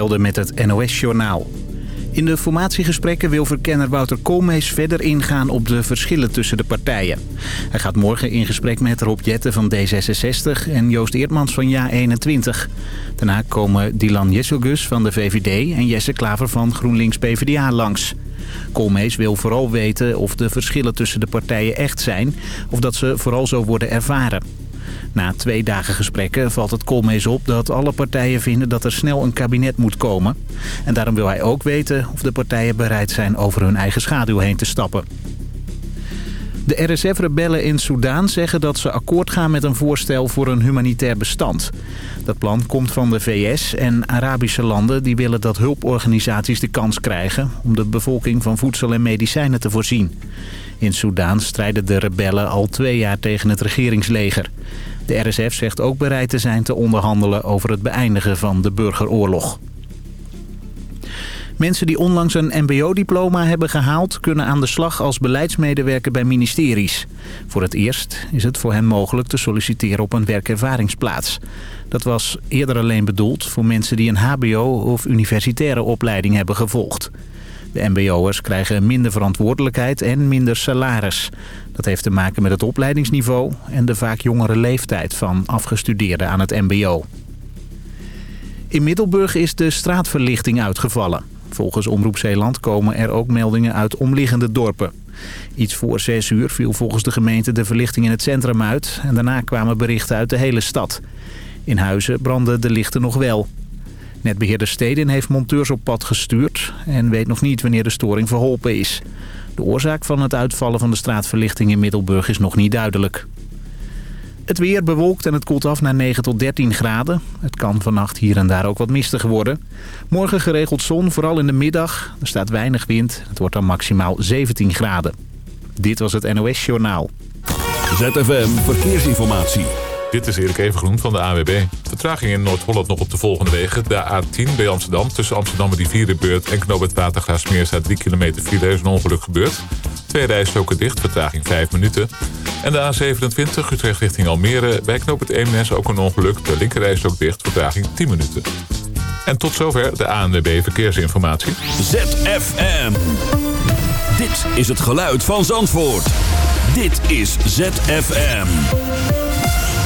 met het NOS-journaal. In de formatiegesprekken wil verkenner Wouter Koolmees verder ingaan op de verschillen tussen de partijen. Hij gaat morgen in gesprek met Rob Jetten van D66 en Joost Eertmans van JA21. Daarna komen Dylan Jesselgus van de VVD en Jesse Klaver van GroenLinks-PVDA langs. Koolmees wil vooral weten of de verschillen tussen de partijen echt zijn... of dat ze vooral zo worden ervaren. Na twee dagen gesprekken valt het Koolmees op dat alle partijen vinden dat er snel een kabinet moet komen. En daarom wil hij ook weten of de partijen bereid zijn over hun eigen schaduw heen te stappen. De RSF-rebellen in Soedan zeggen dat ze akkoord gaan met een voorstel voor een humanitair bestand. Dat plan komt van de VS en Arabische landen die willen dat hulporganisaties de kans krijgen... om de bevolking van voedsel en medicijnen te voorzien. In Soedan strijden de rebellen al twee jaar tegen het regeringsleger. De RSF zegt ook bereid te zijn te onderhandelen over het beëindigen van de burgeroorlog. Mensen die onlangs een mbo-diploma hebben gehaald... kunnen aan de slag als beleidsmedewerker bij ministeries. Voor het eerst is het voor hen mogelijk te solliciteren op een werkervaringsplaats. Dat was eerder alleen bedoeld voor mensen die een hbo- of universitaire opleiding hebben gevolgd. De mbo'ers krijgen minder verantwoordelijkheid en minder salaris. Dat heeft te maken met het opleidingsniveau en de vaak jongere leeftijd van afgestudeerden aan het mbo. In Middelburg is de straatverlichting uitgevallen. Volgens Omroep Zeeland komen er ook meldingen uit omliggende dorpen. Iets voor 6 uur viel volgens de gemeente de verlichting in het centrum uit... en daarna kwamen berichten uit de hele stad. In Huizen brandden de lichten nog wel. Netbeheerder Steden heeft monteurs op pad gestuurd... en weet nog niet wanneer de storing verholpen is. De oorzaak van het uitvallen van de straatverlichting in Middelburg is nog niet duidelijk. Het weer bewolkt en het koelt af naar 9 tot 13 graden. Het kan vannacht hier en daar ook wat mistig worden. Morgen geregeld zon, vooral in de middag. Er staat weinig wind. Het wordt dan maximaal 17 graden. Dit was het NOS Journaal. ZFM Verkeersinformatie. Dit is Erik Evengroen van de AWB. Vertraging in Noord-Holland nog op de volgende wegen. De A10 bij Amsterdam tussen Amsterdam en Rivierenbeurt en Knoop het Watergraafsmeer staat 3 kilometer file. Is een ongeluk gebeurd. Twee rijstroken dicht, vertraging 5 minuten. En de A27 Utrecht richting Almere. Bij Knoop het Eemnes ook een ongeluk. De linkerrijstrook dicht, vertraging 10 minuten. En tot zover de ANWB Verkeersinformatie. ZFM. Dit is het geluid van Zandvoort. Dit is ZFM.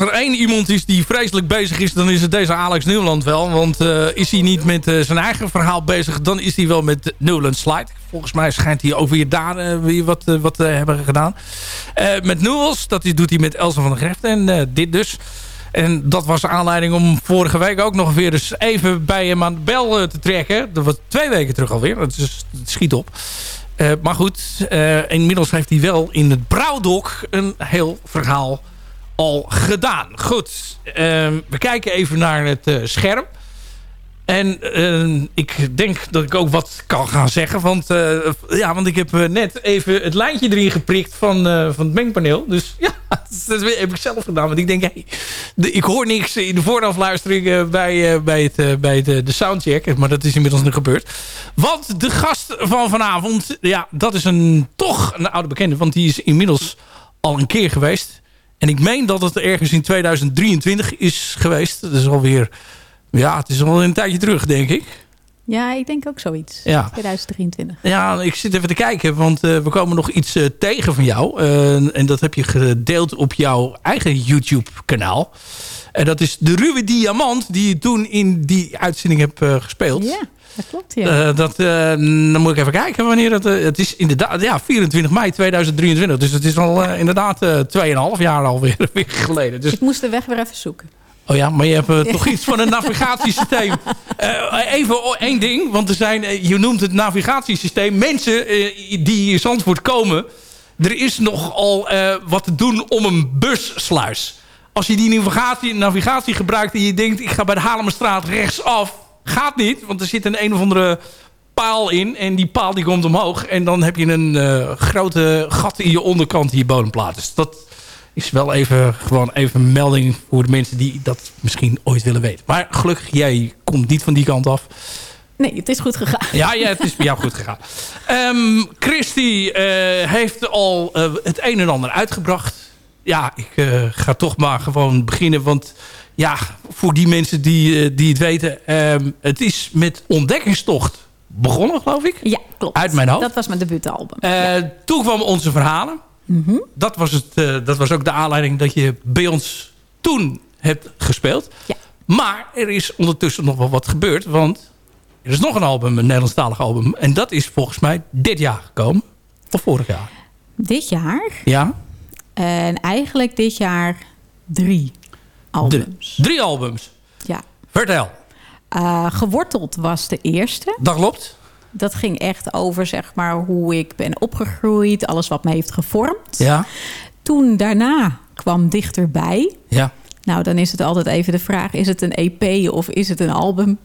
Als er één iemand is die vreselijk bezig is... dan is het deze Alex Nieuwland wel. Want eh, is hij niet met eh, zijn eigen verhaal bezig... dan is hij wel met Newland Slide. Volgens mij schijnt hij ook weer daar eh, weer wat, wat hebben gedaan. Met Newells, dat doet hij met Elsa van der Greft. En dit dus. En dat was de aanleiding om vorige week ook nog weer eens even bij hem aan de bel te trekken. Dat was twee weken terug alweer. Dat, is, schiet op. Maar goed, inmiddels heeft hij wel in het Brouwdok een heel verhaal al gedaan. Goed, ehm, we kijken even naar het eh, scherm. En eh, ik denk dat ik ook wat kan gaan zeggen. Want, eh, ja, want ik heb eh, net even het lijntje erin geprikt van, van het mengpaneel. Dus ja, dat heb ik zelf gedaan. Want ik denk, hey, de- ik hoor niks in de voorafluistering bij, bij, het, bij eh, de soundcheck. Maar dat is inmiddels nu gebeurd. Want de gast van vanavond, ja, dat is een, toch een oude bekende. Want die is inmiddels al een keer geweest. En ik meen dat het ergens in 2023 is geweest. Dat is alweer... Ja, het is al een tijdje terug, denk ik. Ja, ik denk ook zoiets. Ja. 2023. Ja, ik zit even te kijken, want eh, we komen nog iets eh, tegen van jou. Eh, en dat heb je gedeeld op jouw eigen YouTube-kanaal. En dat is de ruwe diamant die je toen in die uitzending hebt eh, gespeeld. Ja, dat klopt. Ja. Eh, dat, eh, dan moet ik even kijken wanneer dat... eh, het is inderdaad ja, 24 mei 2023. Dus het is al inderdaad eh 2,5 jaar alweer weer geleden. Dus ik moest de weg weer even zoeken. Oh ja, maar je hebt toch iets van een navigatiesysteem. Even één ding, want er zijn, je noemt het navigatiesysteem. Mensen die in Zandvoort komen, er is nogal wat te doen om een bussluis. Als je die navigatie, navigatie gebruikt en je denkt, ik ga bij de Halemerstraat rechtsaf, gaat niet. Want er zit een een of andere paal in en die paal die komt omhoog. En dan heb je een eh, grote gat in je onderkant je bodemplaat. Dus dat is wel even, gewoon even een melding voor de mensen die dat misschien ooit willen weten. Maar gelukkig, jij komt niet van die kant af. Nee, het is goed gegaan. Ja, ja het is bij jou goed gegaan. Ehm Christy eh, heeft al eh, het een en ander uitgebracht. Ja, ik eh, ga toch maar gewoon beginnen. Want ja, voor die mensen die, eh, die het weten... ehm, het is met Ontdekkingstocht begonnen, geloof ik. Ja, klopt. Uit mijn hoofd. Dat was mijn debuutalbum. Eh, Toen kwamen onze verhalen. Mhm. dat, was het, dat was ook de aanleiding dat je bij ons toen hebt gespeeld. Ja. Maar er is ondertussen nog wel wat gebeurd. Want er is nog een album, een Nederlandstalig album. En dat is volgens mij dit jaar gekomen. Of vorig jaar. Dit jaar. Ja, En eigenlijk dit jaar drie albums. drie albums. Ja. Vertel. Eh, Geworteld was de eerste. Dat klopt. Dat ging echt over zeg maar, hoe ik ben opgegroeid. Alles wat me heeft gevormd. Ja, Toen daarna kwam Dichterbij. ja. Nou, dan is het altijd even de vraag... is het een EP of is het een album?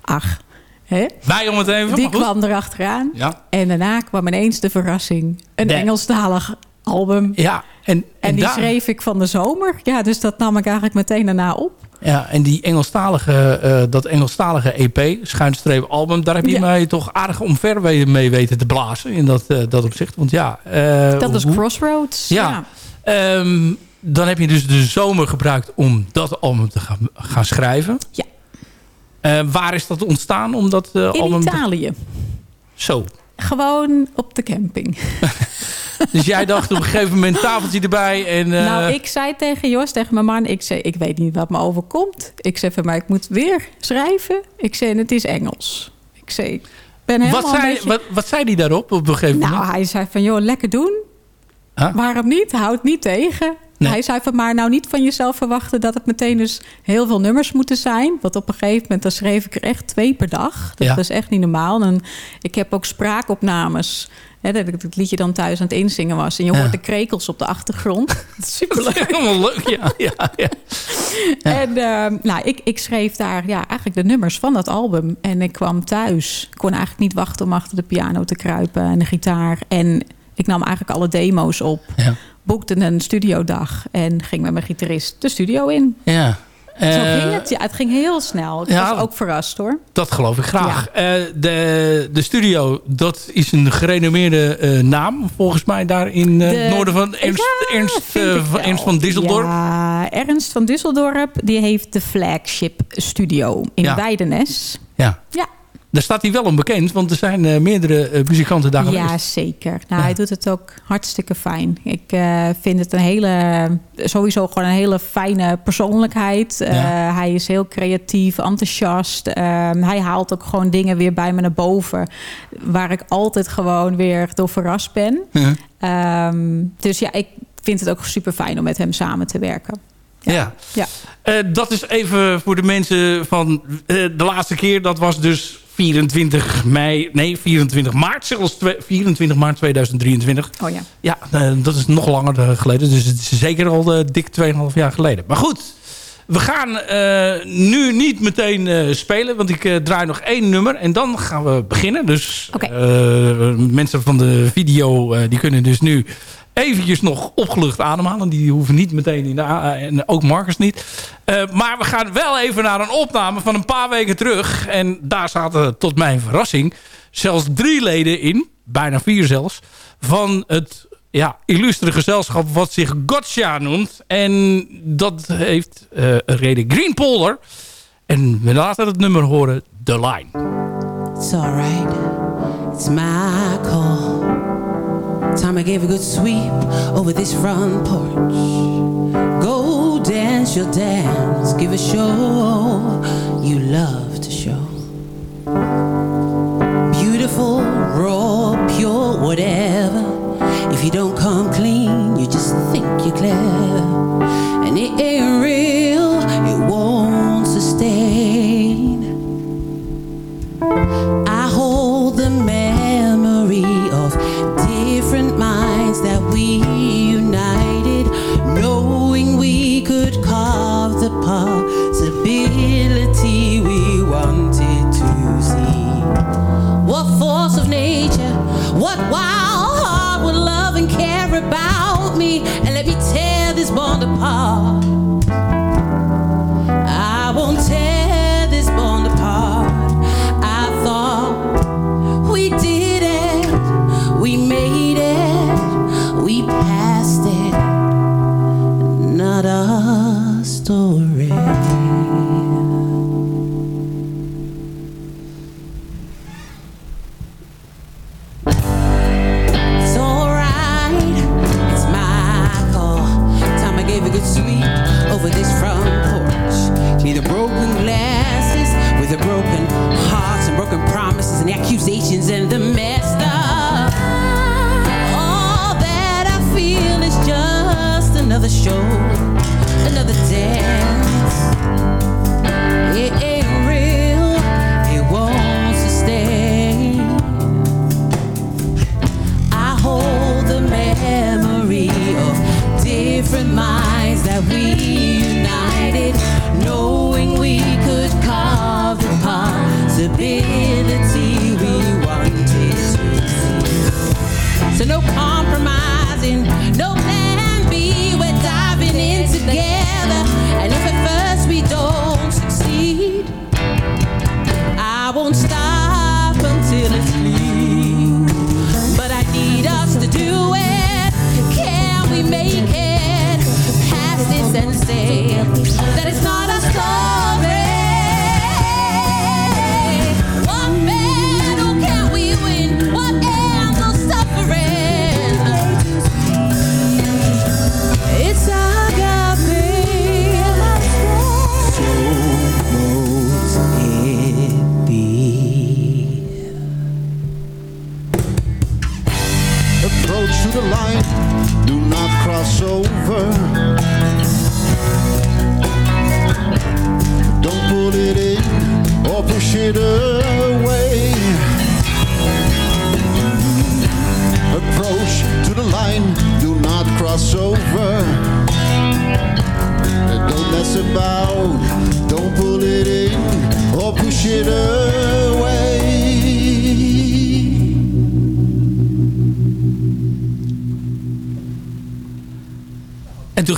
Ach, hè? Bij om het even. die kwam erachteraan. Ja. En daarna kwam ineens de verrassing. Een De- Engelstalig album. Ja, en, en, En die daar- schreef ik van de zomer. Ja, dus dat nam ik eigenlijk meteen daarna op. Ja, en die Engelstalige, eh, dat Engelstalige EP, schuinstreep album, daar heb je Ja. mij toch aardig omver mee weten te blazen in dat, eh, dat opzicht. Want ja, eh, Dat hoe- Crossroads. Ja. Ehm, dan heb je dus de zomer gebruikt om dat album te gaan, gaan schrijven. Ja. Waar is dat ontstaan? Om dat eh, In album te- Italië. Zo. Gewoon op de camping. Dus jij dacht op een gegeven moment tafeltje erbij en... eh, Nou, ik zei tegen Jos, tegen mijn man... ik zei, ik weet niet wat me overkomt. Ik zei van, maar ik moet weer schrijven. Ik zei, en het is Engels. Ik zei, ik ben helemaal wat, zei, beetje... wat, wat zei die daarop op een gegeven Nou, moment? hij zei van, joh, lekker doen. Huh? Waarom niet? Houd niet tegen. Nee. Hij zei van, maar nou niet van jezelf verwachten... dat het meteen dus heel veel nummers moeten zijn. Want op een gegeven moment, dan schreef ik er echt twee per dag. Dat Ja. was echt niet normaal. En ik heb ook spraakopnames... Hè, dat ik het liedje dan thuis aan het inzingen was. En je Ja. hoort de krekels op de achtergrond. Is helemaal leuk, ja. ja, ja. En ehm, nou, ik, ik schreef daar ja, eigenlijk de nummers van dat album. En ik kwam thuis. Ik kon eigenlijk niet wachten om achter de piano te kruipen en de gitaar. En ik nam eigenlijk alle demo's op. Boekte een studiodag en ging met mijn gitarist de studio in. ja. Zo Eh, ging het. Ja, het ging heel snel. Ik ja. was ook verrast hoor. Dat geloof ik graag. Eh, de, de studio, dat is een gerenommeerde eh, naam volgens mij daar in De- het noorden van Ernst, Ja, van. Ernst van. Ja, Ernst van Düsseldorp die heeft de flagship studio in. Weidenes. Ja. Ja, daar staat hij wel onbekend. Want er zijn eh, meerdere eh, muzikanten daar Ja, zeker. Nou, Ja. hij doet het ook hartstikke fijn. Ik eh, vind het een hele, sowieso gewoon een hele fijne persoonlijkheid. Ja. hij is heel creatief, enthousiast. Ehm, hij haalt ook gewoon dingen weer bij me naar boven. Waar ik altijd gewoon weer door verrast ben. Ja. Ehm, dus ja, ik vind het ook super fijn om met hem samen te werken. Ja. Ja. Dat is even voor de mensen van de laatste keer. Dat was dus 24 mei, nee 24 maart, zelfs twe- 24 maart 2023. Oh ja. Ja, eh, dat is nog langer eh, geleden. Dus het is zeker al eh, dik 2,5 jaar geleden. Maar goed, we gaan nu niet meteen spelen. Want ik draai nog één nummer en dan gaan we beginnen. Dus mensen van de video die kunnen dus nu eventjes nog opgelucht ademhalen. Die hoeven niet meteen in de a- en ook Marcus niet. Eh, maar we gaan wel even naar een opname van een paar weken terug. En daar zaten tot mijn verrassing zelfs drie leden in. Bijna vier zelfs. Van het ja, illustere gezelschap wat zich Gotcha noemt. En dat heeft eh, een reden Green Polder. En we laten het nummer horen, The Line. It's alright, it's my call. Time I gave a good sweep over this front porch. Go dance your dance, give a show you love to show. Beautiful, raw, pure, whatever. If you don't come clean, you just think you're clever. And it ain't real, what wild heart would love and care about me, and let me tear this bond apart.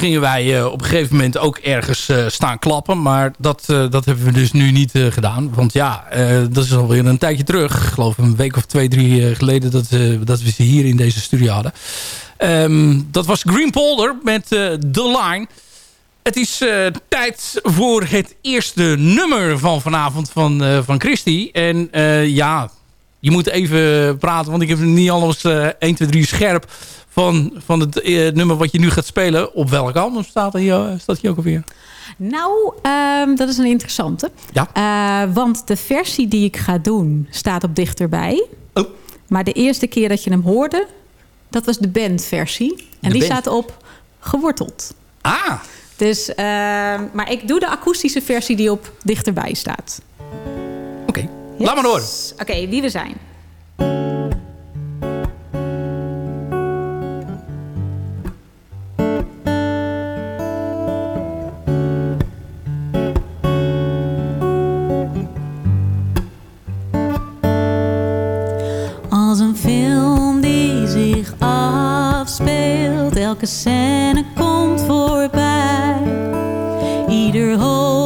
Gingen wij eh, op een gegeven moment ook ergens eh, staan klappen. Maar dat, eh, dat hebben we dus nu niet gedaan. Want ja, dat is alweer een tijdje terug. Ik geloof een week of twee, drie geleden dat, dat we ze hier in deze studio hadden. Ehm, dat was Green Polder met The Line. Het is tijd voor het eerste nummer van vanavond van, eh, van Christy. En ja, je moet even praten, want ik heb niet alles eh 1, 2, 3 scherp van, van het eh, nummer wat je nu gaat spelen. Op welk album staat hij, eh, staat hij ook alweer? Nou, ehm, dat is een interessante. Ja. Eh, want de versie die ik ga doen staat op dichterbij. Oh. Maar de eerste keer dat je hem hoorde, dat was de bandversie. En De die band. staat op geworteld. Ah, Dus, ehm, maar ik doe de akoestische versie die op dichterbij staat. oké. Laat maar horen. Oké, wie we zijn. Elke scène komt voorbij. Ieder hoogte-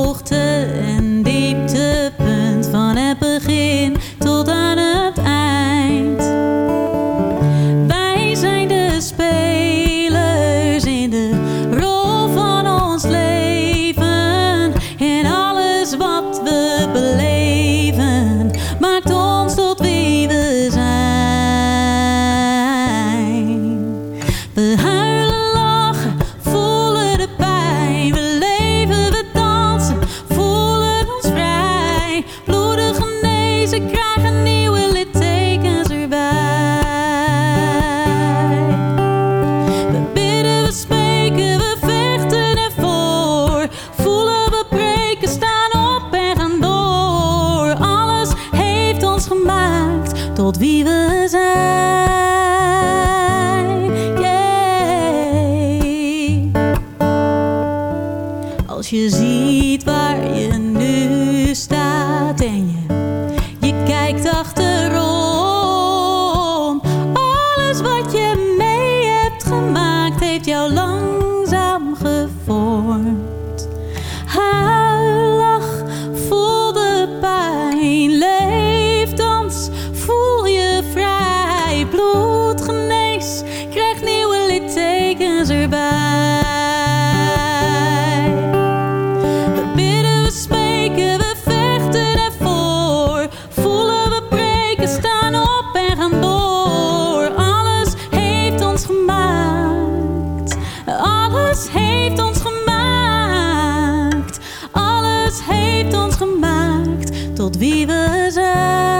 Alles heeft ons gemaakt tot wie we zijn.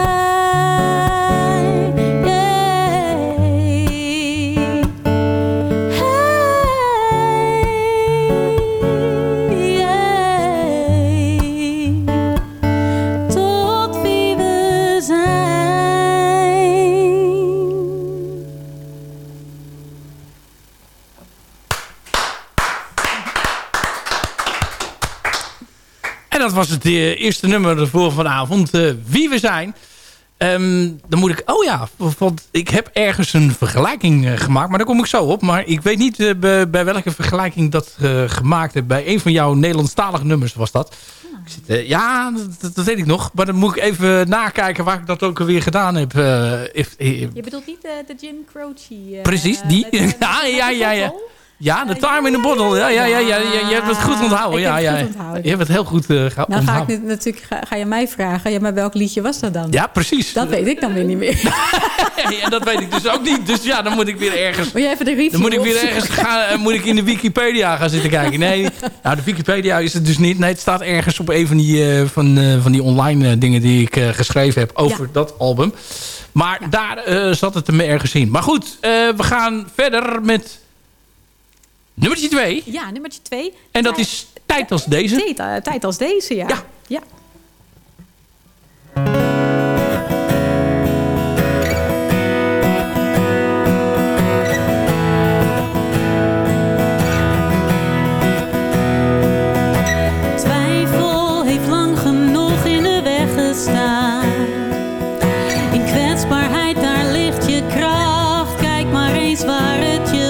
Eh, eerste nummer voor vanavond. eh, wie we zijn. Ehm, dan moet ik... Oh ja, want ik heb ergens een vergelijking eh, gemaakt. Maar daar kom ik zo op. Maar ik weet niet eh, bij, bij welke vergelijking dat gemaakt heb. Bij een van jouw Nederlandstalige nummers was dat. Ik zit, ja, dat, dat weet ik nog. Maar dan moet ik even nakijken waar ik dat ook alweer gedaan heb. if- Je bedoelt niet de, de Jim Croce? Precies, die. met, met- Ja, ja, de ja, ja. Ja, de time in the ja, bottle. Ja, ja, ja, ja, ja, je hebt het goed onthouden. Ja, ja. Je hebt het heel goed geha- Nou ga ik natuurlijk ga, je mij vragen, ja, maar welk liedje was dat dan? Ja, precies. Dat weet ik dan weer niet meer. en dat weet ik dus ook niet. Dus ja, dan moet ik weer ergens... Moet je even de review Dan moet ik weer ergens gaan, eh, moet ik in de Wikipedia gaan zitten kijken. Nee, nou de Wikipedia is het dus niet. Nee, het staat ergens op een van die, eh, van, van die online dingen die ik geschreven heb over Ja. dat album. Maar daar zat het hem ergens in. Maar goed, we gaan verder met nummertje 2. Ja, nummertje twee. En dat is Tijd als deze. Tijd, eh, tijd als deze, ja. Ja. ja. Twijfel heeft lang genoeg in de weg gestaan. In kwetsbaarheid, daar ligt je kracht. Kijk maar eens waar het je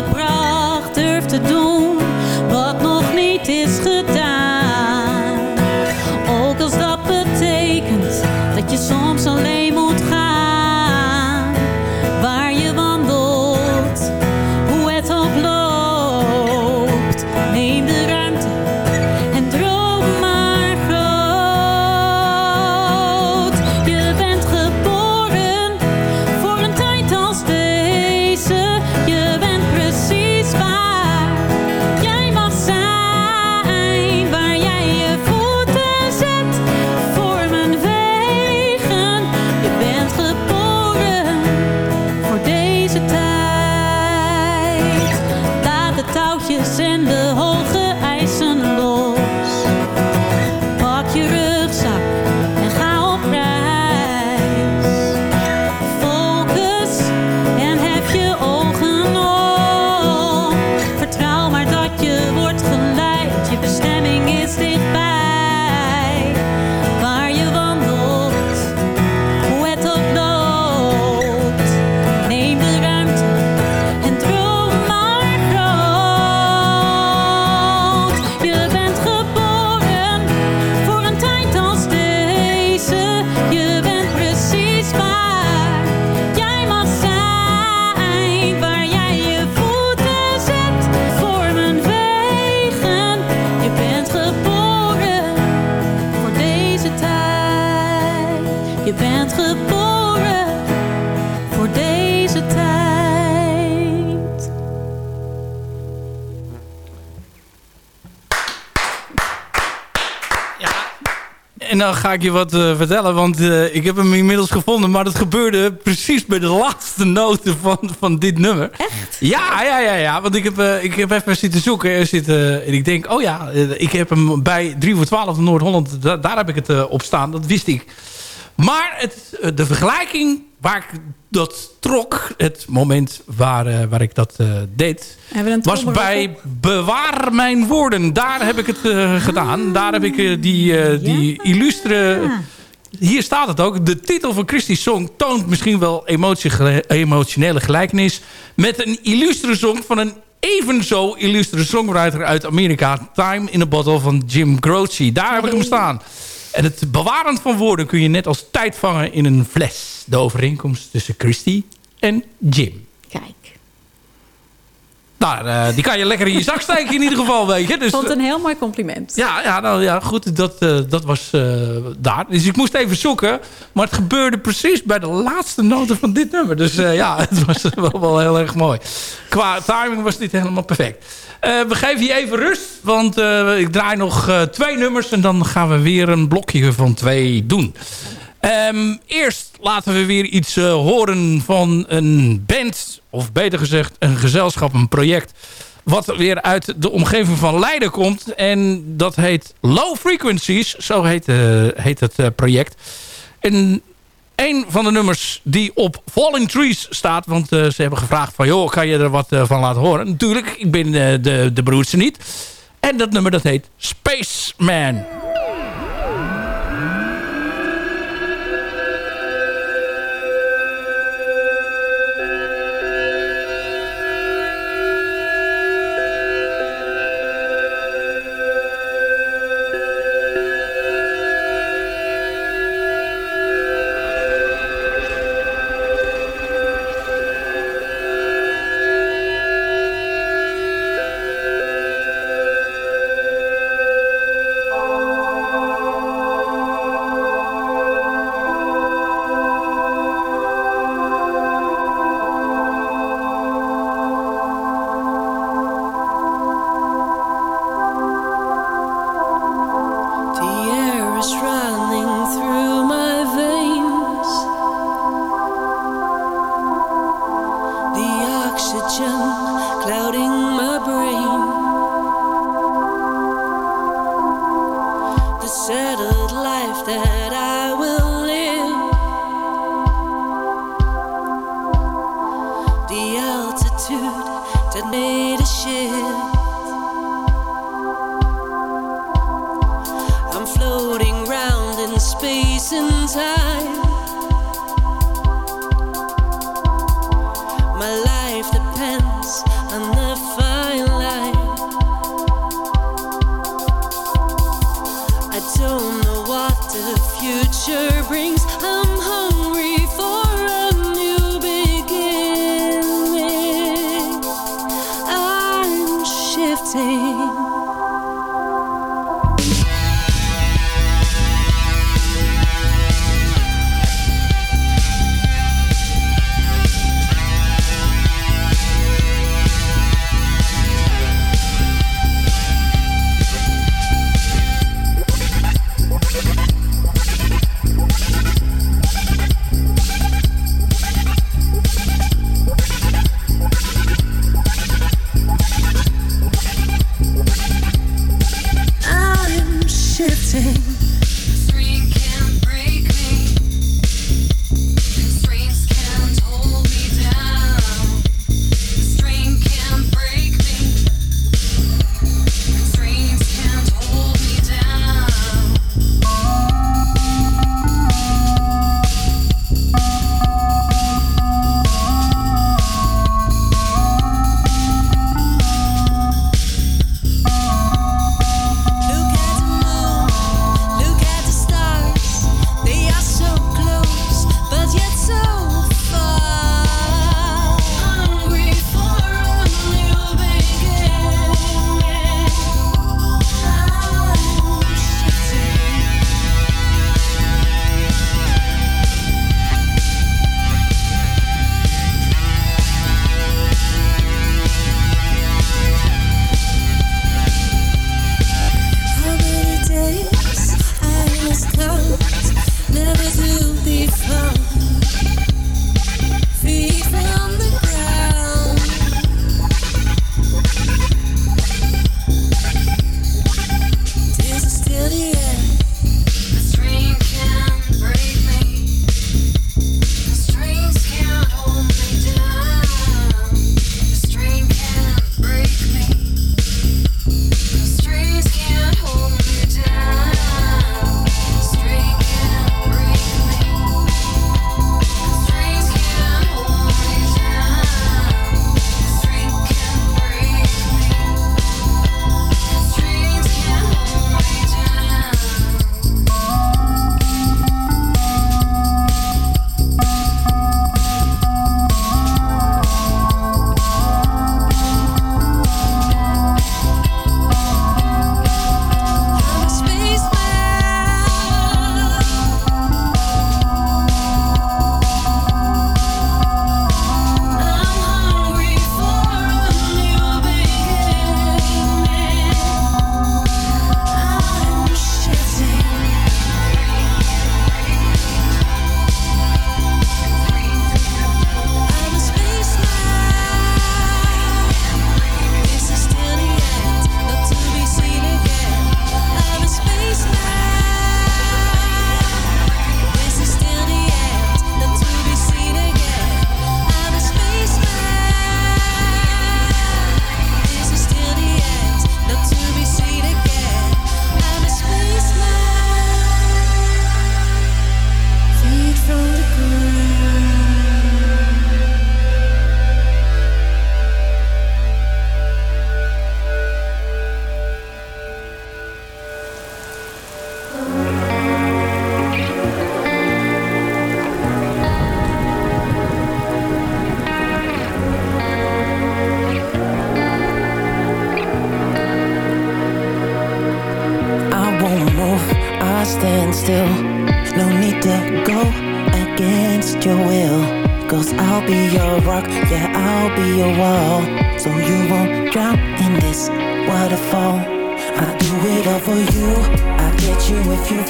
En dan ga ik je wat eh, vertellen, want eh, ik heb hem inmiddels gevonden. Maar dat gebeurde precies bij de laatste noten van, van dit nummer. Echt? Ja, ja, ja, ja. Want ik heb, eh, ik heb even zitten zoeken en, zitten, en ik denk, oh ja, ik heb hem bij 3 voor 12 Noord-Holland, da- daar heb ik het op staan. Dat wist ik. Maar het, de vergelijking waar ik dat trok, het moment waar, eh, waar ik dat eh, deed, was bij Bewaar Mijn Woorden. Daar heb ik het eh, gedaan. Daar heb ik die, die illustre... Hier staat het ook. De titel van Christie's song toont misschien wel emotie, emotionele gelijkenis... met een illustre song van een evenzo illustre songwriter uit Amerika... Time in a Bottle van Jim Croce. Daar heb ik hem staan. En het bewaren van woorden kun je net als tijd vangen in een fles. De overeenkomst tussen Christie en Jim. Kijk. Nou, eh, die kan je lekker in je zak steken in ieder geval, weet je. Ik Dus, vond het een heel mooi compliment. ja, ja, nou, ja, goed, dat, eh, dat was eh, daar. Dus ik moest even zoeken. Maar het gebeurde precies bij de laatste noten van dit nummer. Dus eh, ja, het was wel, wel heel erg mooi. Qua timing was dit helemaal perfect. Eh, we geven je even rust, want eh, ik draai nog eh, twee nummers... en dan gaan we weer een blokje van twee doen. Ehm, eerst laten we weer iets eh, horen van een band... of beter gezegd een gezelschap, een project... wat weer uit de omgeving van Leiden komt. En dat heet Low Frequencies, zo heet, eh, heet het eh, project. En een van de nummers die op Falling Trees staat... want ze hebben gevraagd van... joh, kan je er wat van laten horen? Natuurlijk, ik ben de, de broertje niet. En dat nummer dat heet Spaceman.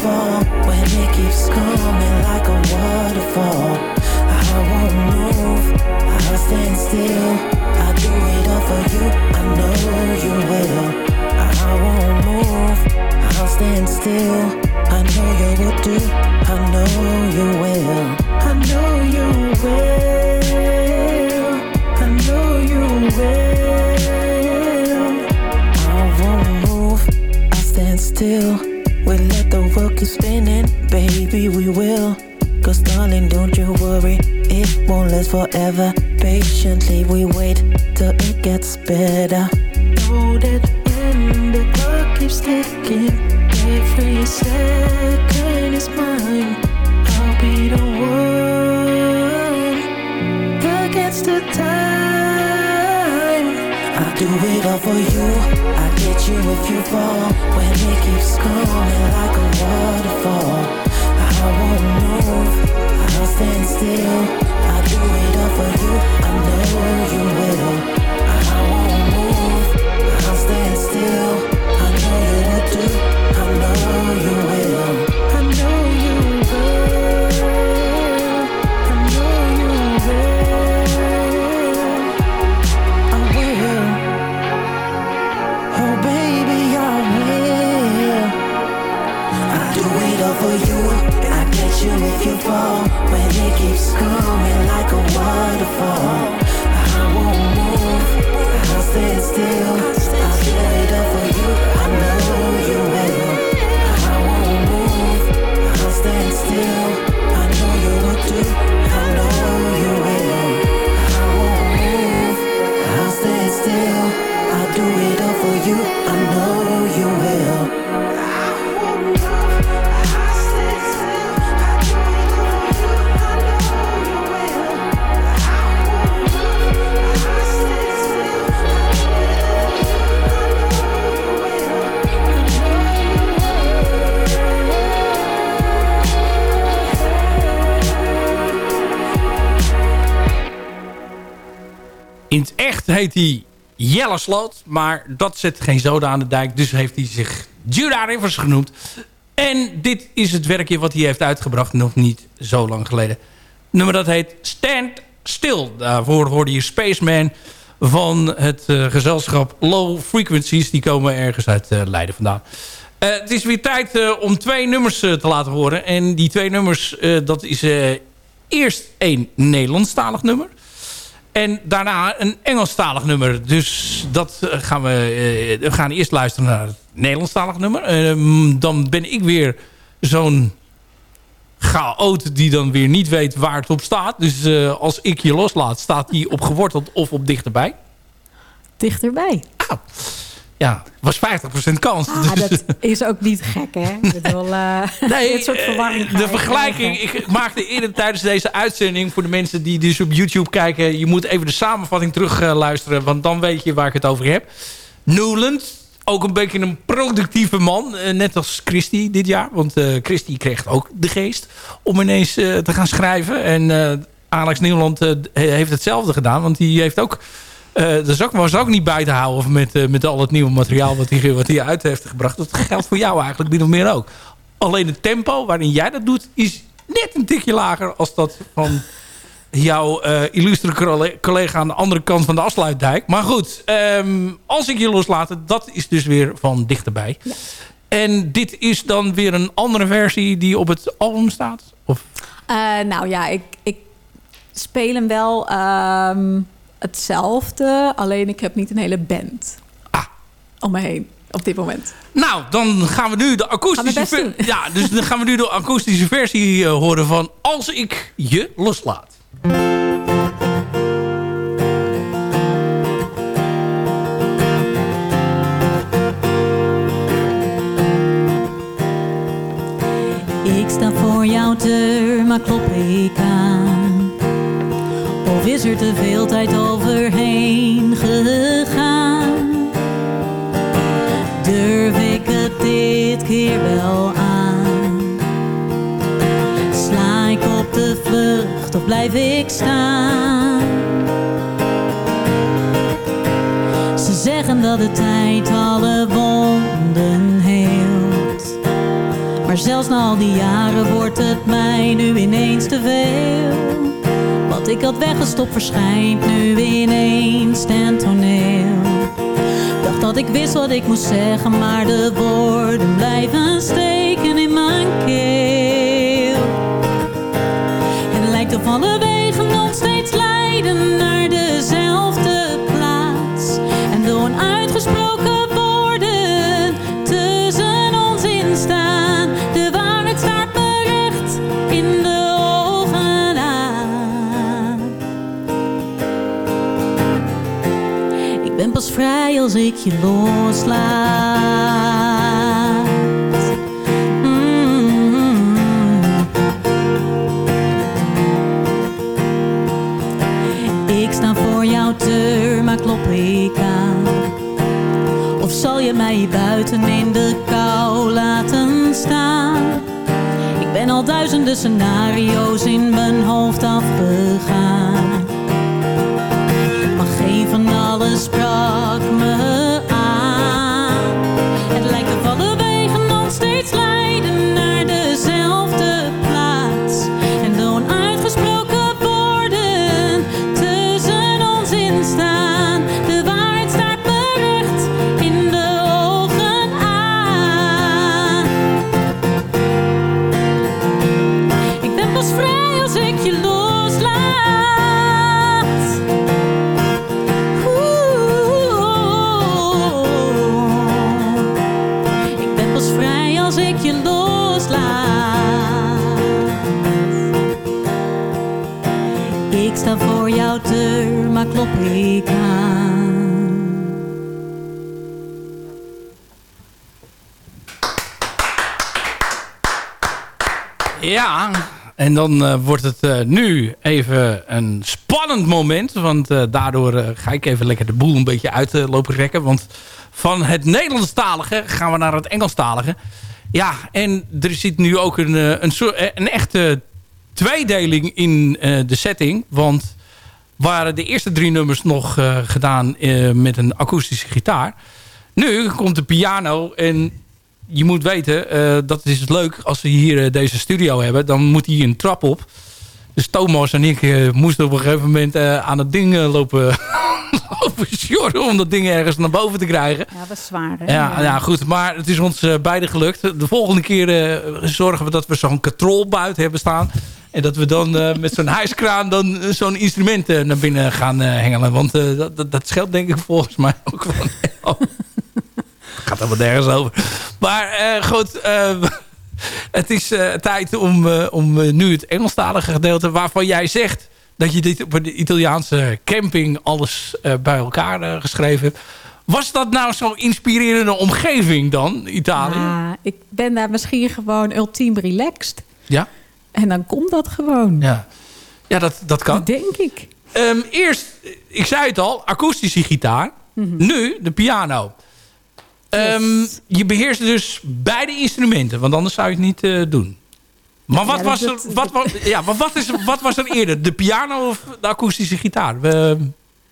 Fall. When it keeps coming like a waterfall. I won't move, I'll stand still. I'll do it all for you. I know you will. I won't move, I'll stand still. I know you will do. I know you will. I know you will. I know you will. I won't move, I'll stand still. We world keep spinning, baby, we will. Cause darling, don't you worry, it won't last forever. Patiently we wait till it gets better. Know that when the clock keeps ticking, every second is mine. I'll be the one against the time. Do it all for you. I get you if you fall. When it keeps coming like a waterfall. I won't move. I'll stand still. I do it all for you. I know you will. I won't move. I'll stand still. I know you will do. I know you will. Get you if you fall. When it keeps coming like a waterfall. I won't move. I'll stand still. I do it all hij Jelle Sloot. Maar dat zet geen zoden aan de dijk. Dus heeft hij zich Judah Rivers genoemd. En dit is het werkje wat hij heeft uitgebracht. Nog niet zo lang geleden. Nummer dat heet Stand Still. Daarvoor hoorde je Spaceman van het eh, gezelschap Low Frequencies. Die komen ergens uit eh, Leiden vandaan. Eh, het is weer tijd om twee nummers te laten horen. En die twee nummers, dat is eerst een Nederlandstalig nummer. En daarna een Engelstalig nummer. Dus dat eh, gaan we, eh, we gaan eerst luisteren naar het Nederlandstalig nummer. Ehm, dan ben ik weer zo'n chaot die dan weer niet weet waar het op staat. Dus eh, als ik je loslaat, staat die op geworteld of op dichterbij. Dichterbij. Ja, was 50% kans. Ah, Dus- dat is ook niet gek, hè? Ik bedoel, eh, Nee, dit soort eh, verwarring ga de vergelijking. Ik maakte eerder tijdens deze uitzending... voor de mensen die dus op YouTube kijken... je moet even de samenvatting terug eh, luisteren... want dan weet je waar ik het over heb. Newland, ook een beetje een productieve man. eh, net als Christy dit jaar. Want eh Christy kreeg ook de geest om ineens eh, te gaan schrijven. En eh, Alex Nieuwland eh, heeft hetzelfde gedaan. Want die heeft ook... eh dat is ook, was ook niet bij te houden met, eh, met al het nieuwe materiaal wat hij, wat hij uit heeft gebracht. Dat geldt voor jou eigenlijk min of meer ook. Alleen het tempo waarin jij dat doet is net een tikje lager als dat van jouw illustre colle- collega aan de andere kant van de afsluitdijk. Maar goed, ehm, als ik je loslaat, dat is dus weer van dichterbij. En dit is dan weer een andere versie die op het album staat? Of? Nou ja, ik, ik speel hem wel ehm, hetzelfde. Alleen ik heb niet een hele band om me heen op dit moment. Nou, dan gaan we nu de akoestische, ver- ja, dus dan gaan we nu de akoestische versie eh, horen van Als ik je loslaat. Ik sta voor jouw deur, maar klop ik aan? Of is er te veel tijd overheen blijf staan? Ze zeggen dat de tijd alle wonden heelt. Maar zelfs na al die jaren wordt het mij nu ineens te veel. Wat ik had weggestopt verschijnt nu ineens ten toneel. Dacht dat ik wist wat ik moest zeggen, maar de woorden blijven steken in mijn keel. Alle wegen nog steeds leiden naar dezelfde plaats. En de onuitgesproken woorden tussen ons instaan. De waarheid staat me recht in de ogen aan. Ik ben pas vrij als ik je loslaat. Duizenden scenario's in mijn hoofd afgegaan. En dan eh, wordt het eh, nu even een spannend moment. Want eh, daardoor ga ik even lekker de boel een beetje uit eh, lopen rekken. Want van het Nederlandstalige gaan we naar het Engelstalige. Ja, en er zit nu ook een, een, echte tweedeling in de setting. Want waren de eerste drie nummers nog gedaan met een akoestische gitaar. Nu komt de piano en je moet weten, eh, dat is het leuk als we hier eh, deze studio hebben. Dan moet hier een trap op. Dus Thomas en ik eh, moesten op een gegeven moment aan het ding lopen, lopen sjorren om dat ding ergens naar boven te krijgen. Ja, dat is zwaar. Hè? Ja, ja, goed. Maar het is ons beiden gelukt. De volgende keer zorgen we dat we zo'n katrol buiten hebben staan. En dat we dan met zo'n hijskraan dan zo'n instrument naar binnen gaan hengelen. Want dat, dat, dat scheelt denk ik volgens mij ook wel. Gaat helemaal nergens over. Maar eh, goed, eh, het is eh, tijd om, om nu het Engelstalige gedeelte... waarvan jij zegt dat je dit op een Italiaanse camping alles bij elkaar geschreven hebt. Was dat nou zo'n inspirerende omgeving dan, Italië? Ja, ik ben daar misschien gewoon ultiem relaxed. Ja? En dan komt dat gewoon. Ja, ja dat, dat kan. Denk ik. Ehm, eerst, ik zei het al, akoestische gitaar. Nu de piano. Ehm, je beheerst dus beide instrumenten, want anders zou je het niet eh, doen. Maar wat, Ja, was er, wat, wa- ja, maar wat, is, wat was er eerder? De piano of de akoestische gitaar? We-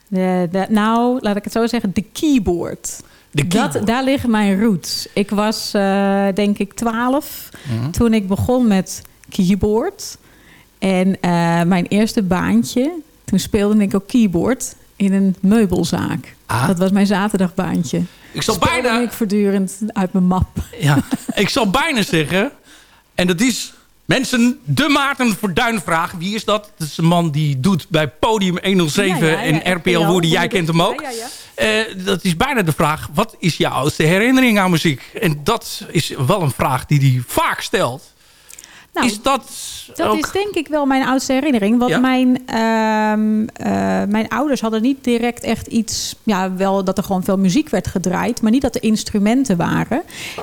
De, de- nou, laat ik het zo zeggen, de keyboard. de keyboard. Dat, daar liggen mijn roots. Ik was eh, denk ik 12 toen ik begon met keyboard. En eh, mijn eerste baantje, toen speelde ik ook keyboard in een meubelzaak. Ah. Dat was mijn zaterdagbaantje. Ik, zal bijna, ik voortdurend uit mijn map. ja, ik zal bijna zeggen, en dat is mensen, de Maarten Verduin vraag. Wie is dat? Dat is een man die doet bij Podium 107 Ja, ja, ja, en RPL Woerden. Jij kent hem ook. Eh, dat is bijna de vraag, wat is jouw oudste herinnering aan muziek? En dat is wel een vraag die hij vaak stelt. Nou, is dat, Dat ook... is denk ik wel mijn oudste herinnering. Want Ja? mijn, ehm, eh, mijn ouders hadden niet direct echt iets... Ja, wel dat er gewoon veel muziek werd gedraaid. Maar niet dat er instrumenten waren.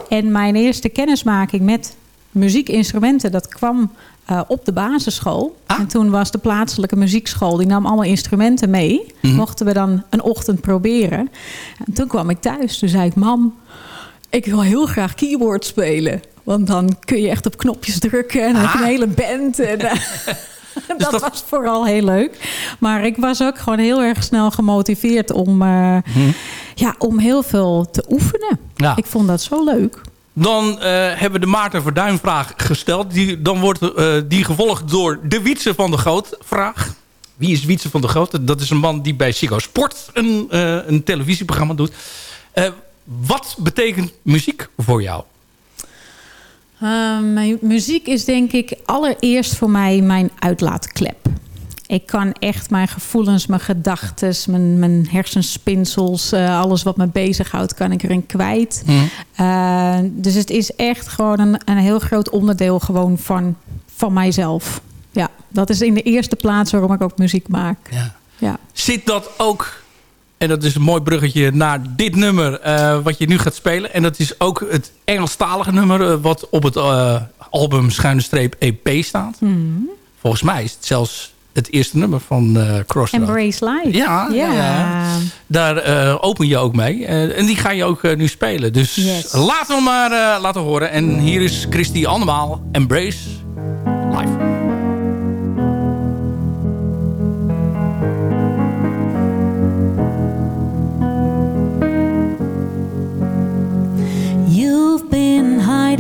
En mijn eerste kennismaking met muziekinstrumenten... dat kwam eh, op de basisschool. Ah. En toen was de plaatselijke muziekschool... die nam allemaal instrumenten mee. Mhm. Mochten we dan een ochtend proberen. En toen kwam ik thuis. Toen zei ik... Mam, ik wil heel graag keyboard spelen. Want dan kun je echt op knopjes drukken. En dan heb je Ah. een hele band. En, eh, dat, dat- was vooral heel leuk. Maar ik was ook gewoon heel erg snel gemotiveerd om, eh, ja, om heel veel te oefenen. Ja. Ik vond dat zo leuk. Dan eh, hebben we de Maarten Verduin vraag gesteld. Die, dan wordt die gevolgd door de Wietse van de Groot vraag. Wie is Wietse van de Groot? Dat is een man die bij Chico Sport een, een televisieprogramma doet. Wat betekent muziek voor jou? Uh, mijn muziek is denk ik allereerst voor mij mijn uitlaatklep. Ik kan echt mijn gevoelens, mijn gedachten, mijn, mijn hersenspinsels, eh, alles wat me bezighoudt, kan ik erin kwijt. Uh, dus het is echt gewoon een, een heel groot onderdeel gewoon van, van mijzelf. Ja, dat is in de eerste plaats waarom ik ook muziek maak. Ja. Ja. Zit dat ook, en dat is een mooi bruggetje naar dit nummer eh, wat je nu gaat spelen. En dat is ook het Engelstalige nummer eh, wat op het eh, album Schuine Streep EP staat. Volgens mij is het zelfs het eerste nummer van Crossroads. Embrace Life. Ja, ja. ja. Daar open je ook mee. En die ga je ook nu spelen. Dus Yes. laten we maar laten horen. En hier is Christy allemaal. Embrace Life.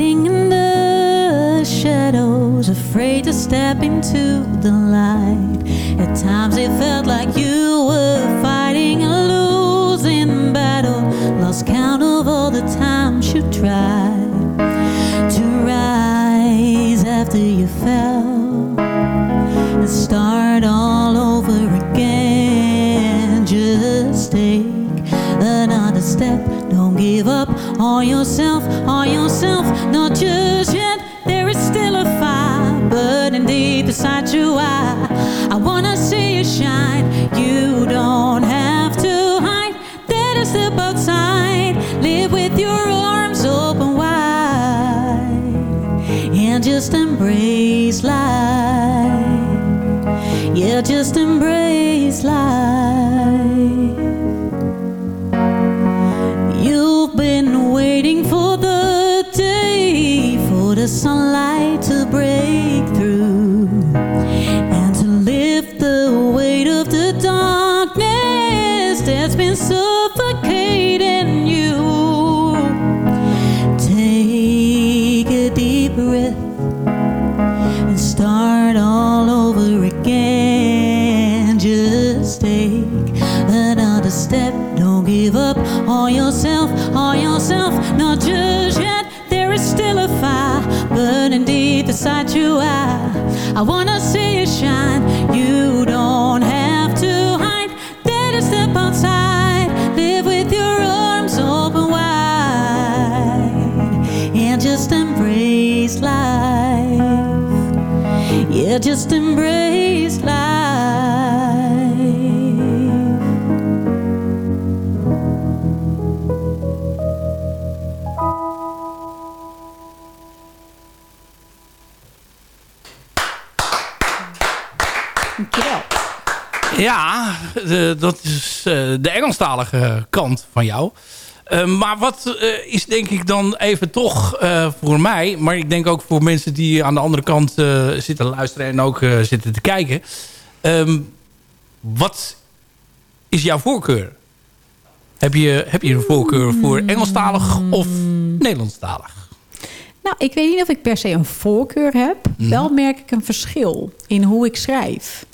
Hiding in the shadows, afraid to step into the light. At times it felt like you were fighting a losing battle, lost count of all the times you tried to rise after you fell and start all over again. Just take another step. Don't give up on yourself, on yourself, just embrace life. Ja, de- dat is eh, de Engelstalige kant van jou. Eh, maar wat eh, is denk ik dan even toch voor mij... maar ik denk ook voor mensen die aan de andere kant zitten luisteren... en ook zitten te kijken. Ehm, wat is jouw voorkeur? Heb je, heb je een voorkeur voor Engelstalig of Nederlandstalig? Nou, ik weet niet of ik per se een voorkeur heb. Mhm. Wel merk ik een verschil in hoe ik schrijf.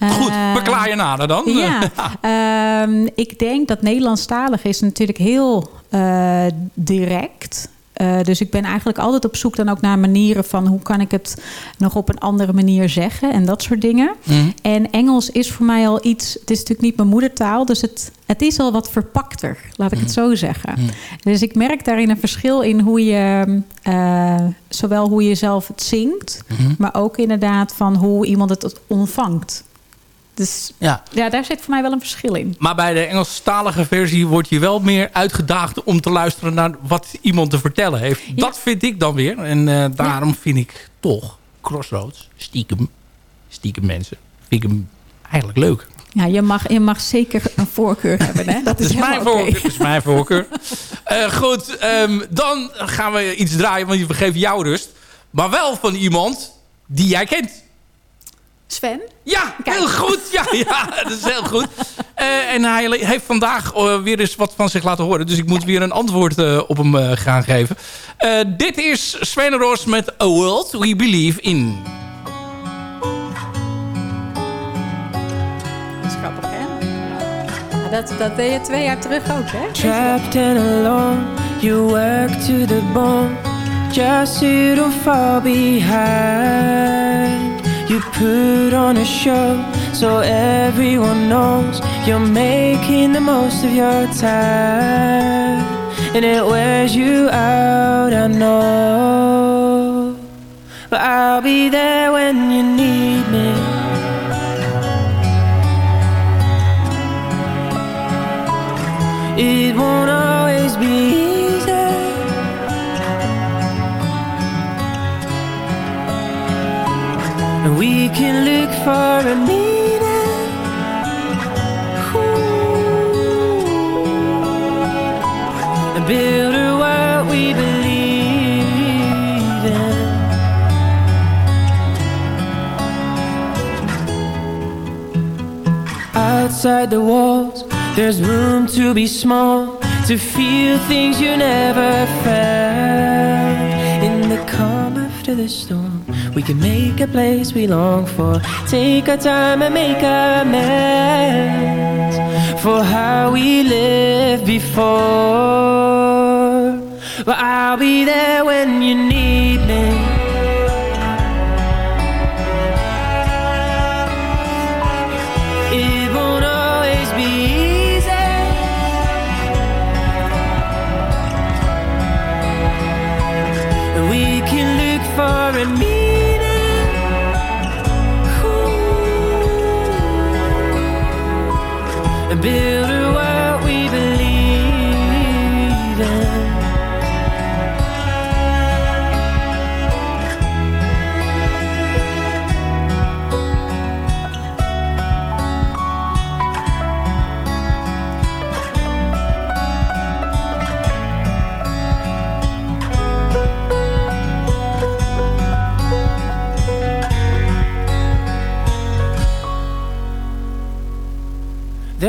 Goed, Eh, verklaar je nader dan. Ja, ehm, ik denk dat Nederlandstalig is natuurlijk heel eh, direct. Eh, dus ik ben eigenlijk altijd op zoek dan ook naar manieren van hoe kan ik het nog op een andere manier zeggen en dat soort dingen. Mhm. En Engels is voor mij al iets, het is natuurlijk niet mijn moedertaal, dus het, het is al wat verpakter, laat ik het zo zeggen. Dus ik merk daarin een verschil in hoe je, eh, zowel hoe je zelf het zingt, maar ook inderdaad van hoe iemand het ontvangt. Dus Ja. ja, daar zit voor mij wel een verschil in. Maar bij de Engelstalige versie word je wel meer uitgedaagd om te luisteren naar wat iemand te vertellen heeft. Dat vind ik dan weer. En eh, daarom vind ik toch Crossroads, stiekem, stiekem mensen, vind ik hem eigenlijk leuk. Ja, je mag, je mag zeker een voorkeur hebben. Hè? Dat is, Dat is mijn voorkeur. Dat is mijn voorkeur. Goed, ehm, dan gaan we iets draaien, want we geven jou rust. Maar wel van iemand die jij kent. Sven? Ja, Kijk. heel goed. Ja, ja, dat is heel goed. Eh, en hij heeft vandaag eh, weer eens wat van zich laten horen. Dus ik moet weer een antwoord eh, op hem eh, gaan geven. Eh, dit is Sven Roos met A World We Believe In. Dat is grappig, hè? Ja, Dat, dat deed je twee jaar terug ook, hè? Trapped and alone, you work to the bone, just so you don't fall behind. You put on a show so everyone knows you're making the most of your time. And it wears you out, I know. But I'll be there when you need me. It won't can look for a meaning. Ooh. And build a world we believe in. Outside the walls, there's room to be small, to feel things you never felt. In the calm after the storm, we can make a place we long for. Take our time and make amends for how we lived before. But I'll be there when you need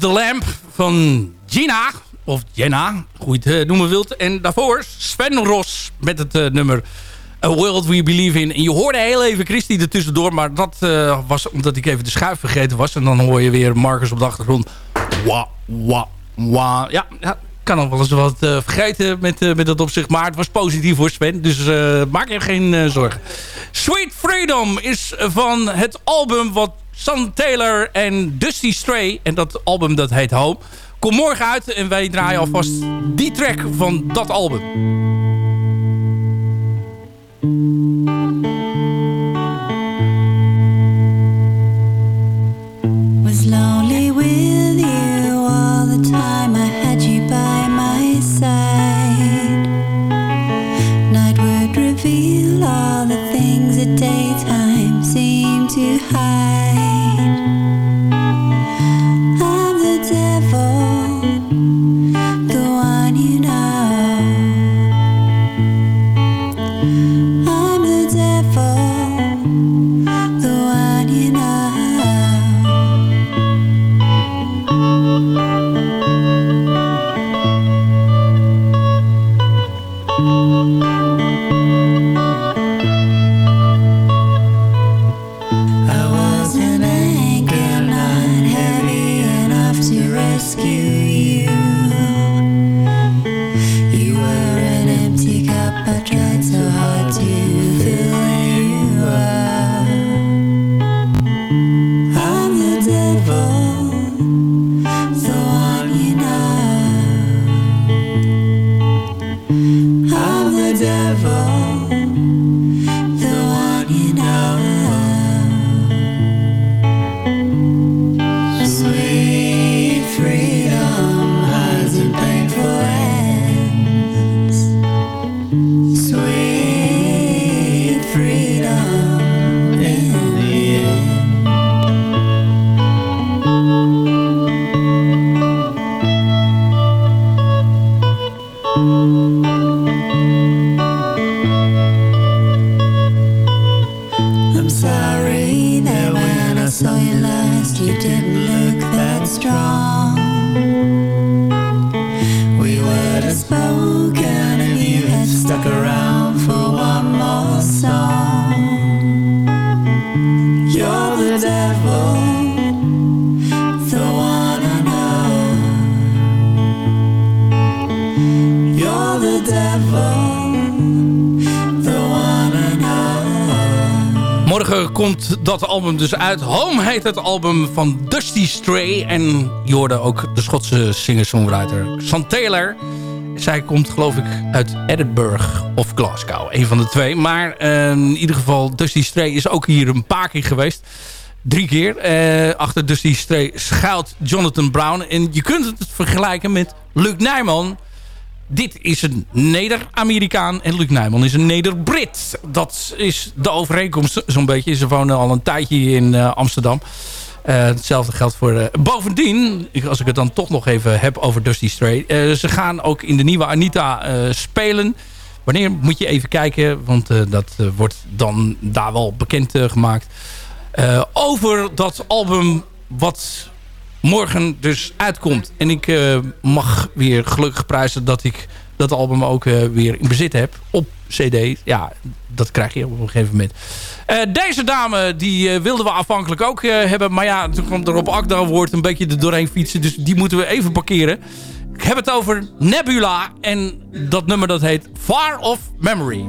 de Lamp van Gina. Of Jenna, hoe je het eh, noemen wilt. En daarvoor Sven Ros met het eh, nummer A World We Believe In. En je hoorde heel even Christy er tussendoor. Maar dat eh, was omdat ik even de schuif vergeten was. En dan hoor je weer Marcus op de achtergrond. Wa, wa, wa. Ja, ja kan nog wel eens wat vergeten met, met dat opzicht. Maar het was positief voor Sven. Dus maak je geen zorgen. Sweet Freedom is van het album wat Sam Taylor en Dusty Stray. En dat album dat heet Home. Kom morgen uit en wij draaien alvast die track van dat album. dat album dus uit. Home heet het album van Dusty Stray. En je hoorde ook de Schotse singer-songwriter San Taylor. Zij komt geloof ik uit Edinburgh of Glasgow. Een van de twee. Maar eh, in ieder geval Dusty Stray is ook hier een paar keer geweest. Drie keer. Eh, achter Dusty Stray schuilt Jonathan Brown. En je kunt het vergelijken met Luc Nijman... Dit is een Neder-Amerikaan en Luc Nijman is een Neder-Brit. Dat is de overeenkomst zo'n beetje. Ze wonen al een tijdje in eh, Amsterdam. Eh, hetzelfde geldt voor... eh, bovendien, als ik het dan toch nog even heb over Dusty Stray... eh, ze gaan ook in de nieuwe Anita eh, spelen. Wanneer moet je even kijken, want eh, dat eh, wordt dan daar wel bekend eh, gemaakt. Eh, over dat album wat morgen dus uitkomt. En ik eh, mag weer gelukkig prijzen dat ik dat album ook eh, weer in bezit heb. Op cd. Ja, dat krijg je op een gegeven moment. Eh, deze dame, die wilden we afhankelijk ook hebben. Maar ja, toen kwam er op Akda woord een beetje er doorheen fietsen. Dus die moeten we even parkeren. Ik heb het over Nebula. En dat nummer dat heet Far Off Memory.